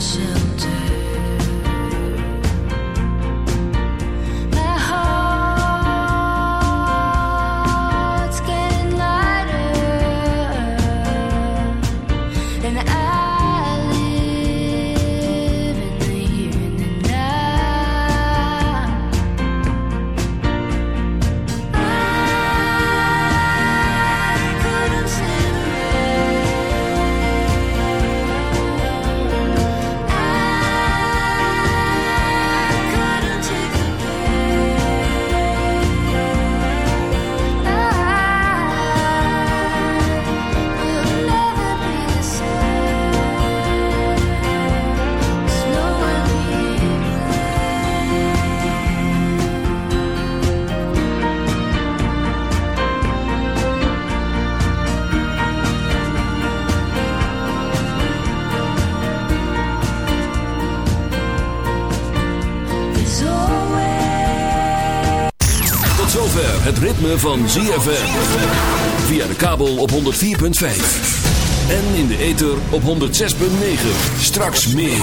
show. Van ZFM. Via de kabel op 104.5. En in de ether op 106.9. Straks meer.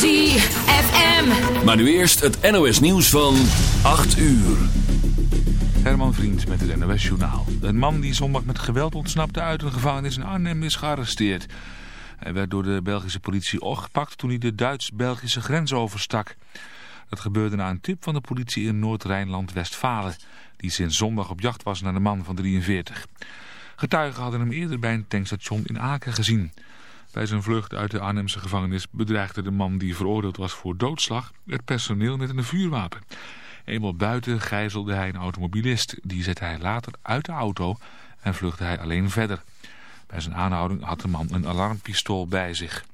ZFM. Maar nu eerst het NOS nieuws van 8 uur. Herman Vriend met het NOS Journaal. Een man die zondag met geweld ontsnapte uit een gevangenis in Arnhem is gearresteerd. Hij werd door de Belgische politie opgepakt toen hij de Duits-Belgische grens overstak. Dat gebeurde na een tip van de politie in Noord-Rijnland-Westfalen die sinds zondag op jacht was naar de man van 43. Getuigen hadden hem eerder bij een tankstation in Aken gezien. Bij zijn vlucht uit de Arnhemse gevangenis bedreigde de man die veroordeeld was voor doodslag het personeel met een vuurwapen. Eenmaal buiten gijzelde hij een automobilist. Die zette hij later uit de auto en vluchtte hij alleen verder. Bij zijn aanhouding had de man een alarmpistool bij zich.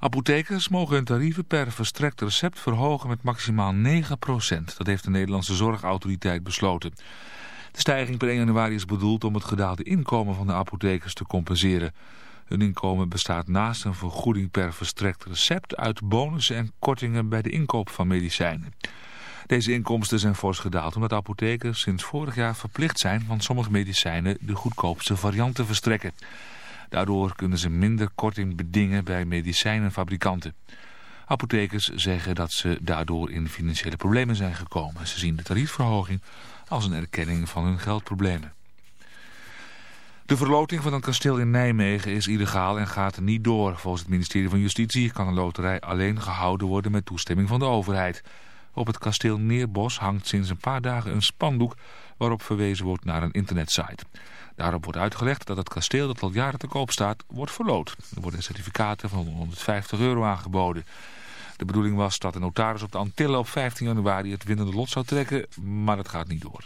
Apothekers mogen hun tarieven per verstrekt recept verhogen met maximaal 9%. Dat heeft de Nederlandse Zorgautoriteit besloten. De stijging per 1 januari is bedoeld om het gedaalde inkomen van de apothekers te compenseren. Hun inkomen bestaat naast een vergoeding per verstrekt recept uit bonussen en kortingen bij de inkoop van medicijnen. Deze inkomsten zijn fors gedaald omdat apothekers sinds vorig jaar verplicht zijn van sommige medicijnen de goedkoopste variant te verstrekken. Daardoor kunnen ze minder korting bedingen bij medicijnenfabrikanten. Apothekers zeggen dat ze daardoor in financiële problemen zijn gekomen. Ze zien de tariefverhoging als een erkenning van hun geldproblemen. De verloting van een kasteel in Nijmegen is illegaal en gaat niet door. Volgens het ministerie van Justitie kan een loterij alleen gehouden worden met toestemming van de overheid. Op het kasteel Neerbos hangt sinds een paar dagen een spandoek waarop verwezen wordt naar een internetsite. Daarop wordt uitgelegd dat het kasteel dat al jaren te koop staat, wordt verloot. Er worden certificaten van 150 euro aangeboden. De bedoeling was dat de notaris op de Antillen op 15 januari het winnende lot zou trekken, maar dat gaat niet door.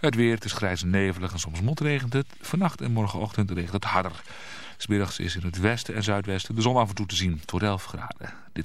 Het weer, is grijs en nevelig en soms motregent het. Vannacht en morgenochtend regent het harder. Smiddags is in het westen en zuidwesten de zon af en toe te zien. Tot 11 graden. Dit...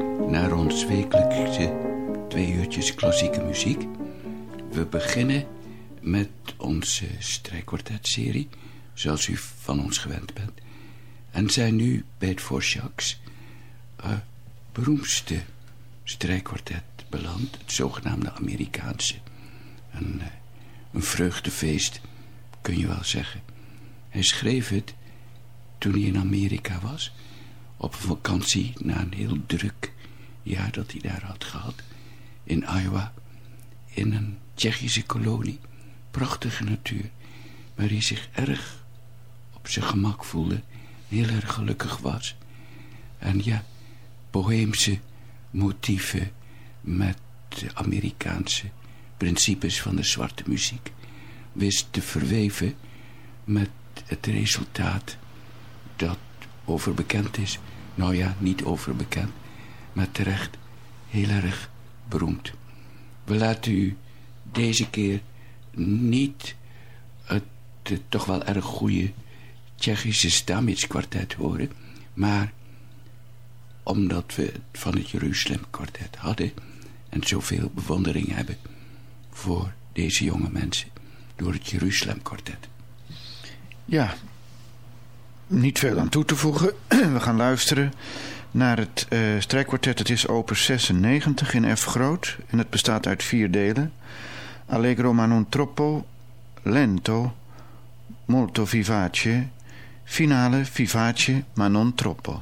naar ons wekelijkse twee uurtjes klassieke muziek. We beginnen met onze strijkkwartetserie, zoals u van ons gewend bent. En zijn nu bij het Forsjaks uh, beroemdste strijkkwartet beland, het zogenaamde Amerikaanse. Een, uh, een vreugdefeest, kun je wel zeggen. Hij schreef het toen hij in Amerika was, op vakantie na een heel druk jaar dat hij daar had gehad in Iowa, in een Tsjechische kolonie. Prachtige natuur, waar hij zich erg op zijn gemak voelde, heel erg gelukkig was. En ja, boheemse motieven met de Amerikaanse principes van de zwarte muziek wist te verweven met het resultaat dat overbekend is. Nou ja, niet overbekend, maar terecht heel erg beroemd. We laten u deze keer niet het, toch wel erg goede Tsjechische Stamitz kwartet horen. Maar omdat we het van het Jeruzalem kwartet hadden... en zoveel bewondering hebben voor deze jonge mensen... door het Jeruzalem kwartet. Ja, niet veel aan toe te voegen. We gaan luisteren naar het uh, strijkkwartet. Het is opus 96 in F groot en het bestaat uit vier delen. Allegro ma non troppo, lento, molto vivace, finale vivace ma non troppo.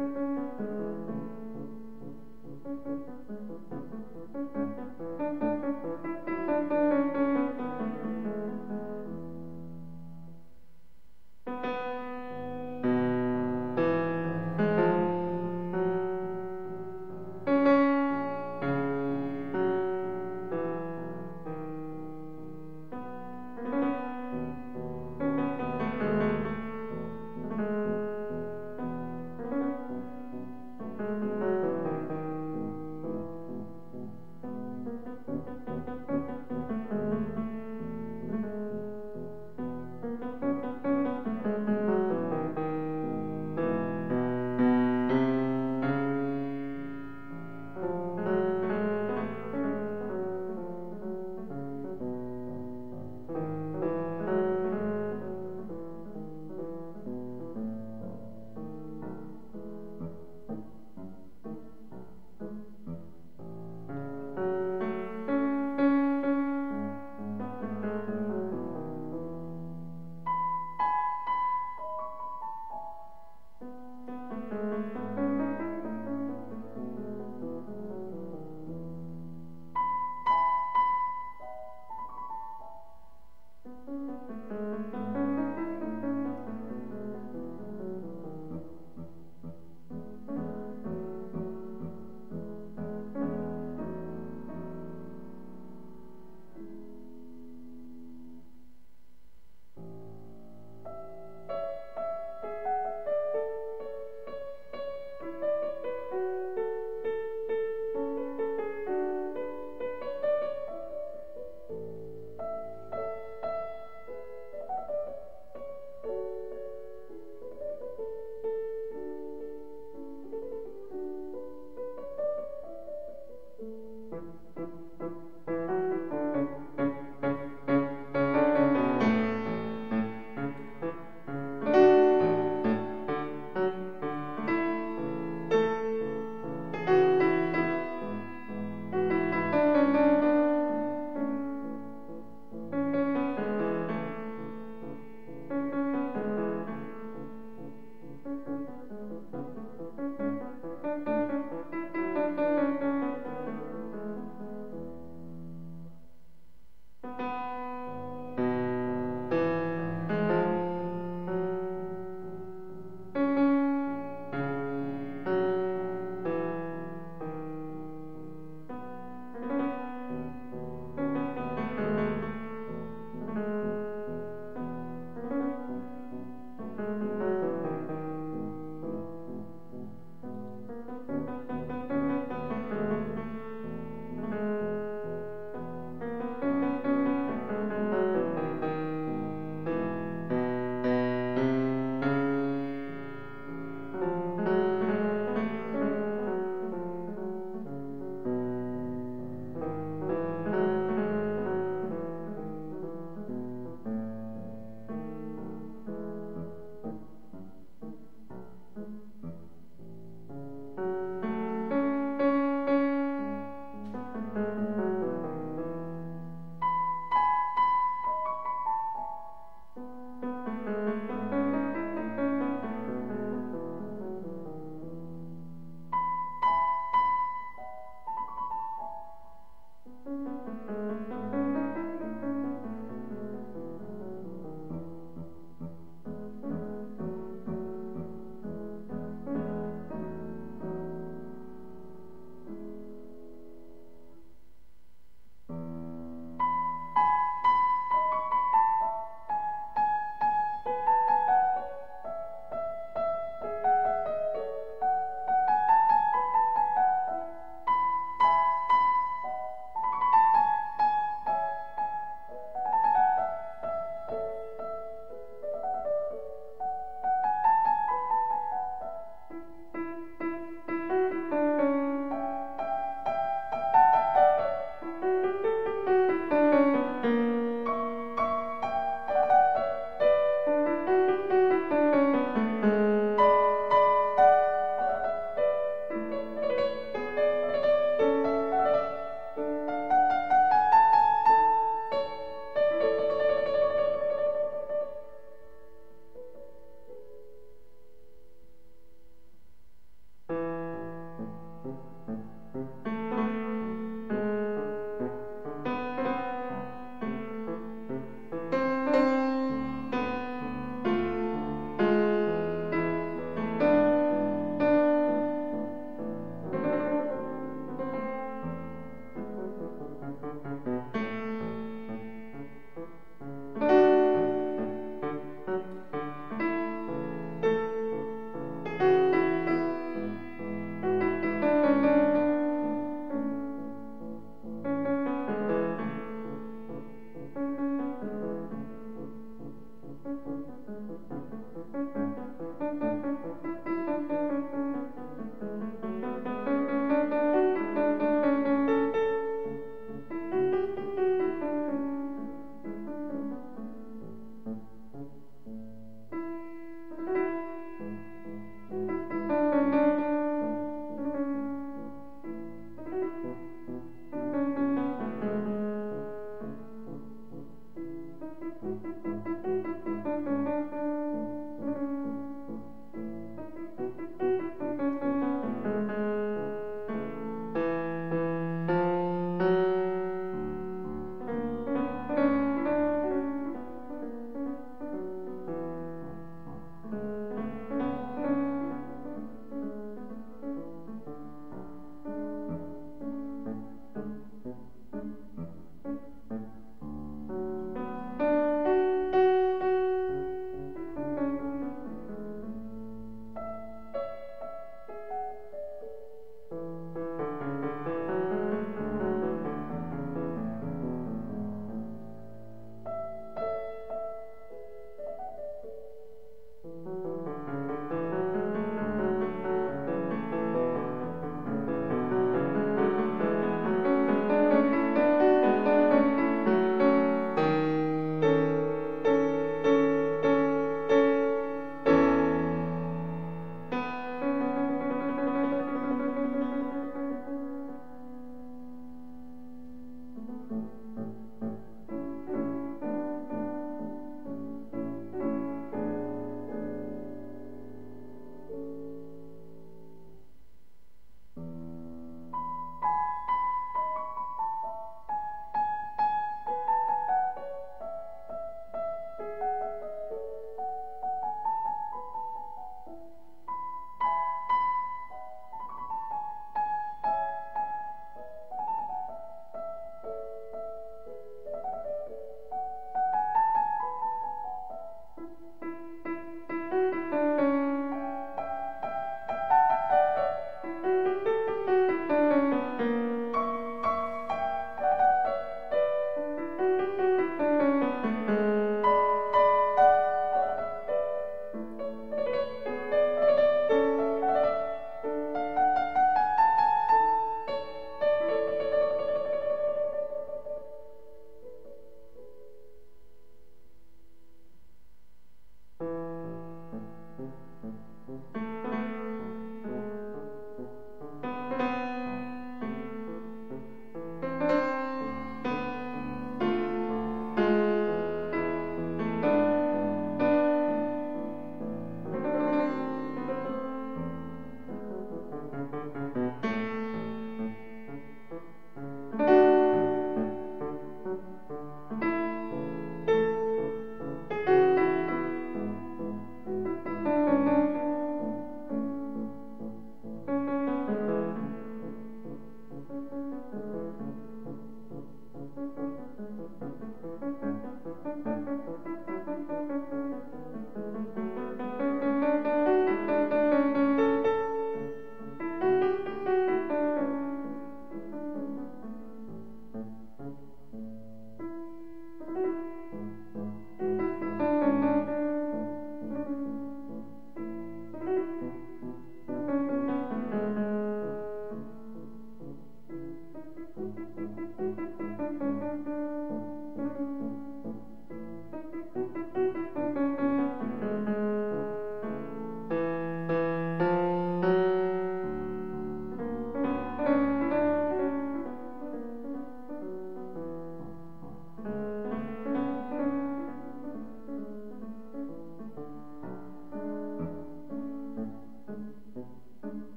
Thank you.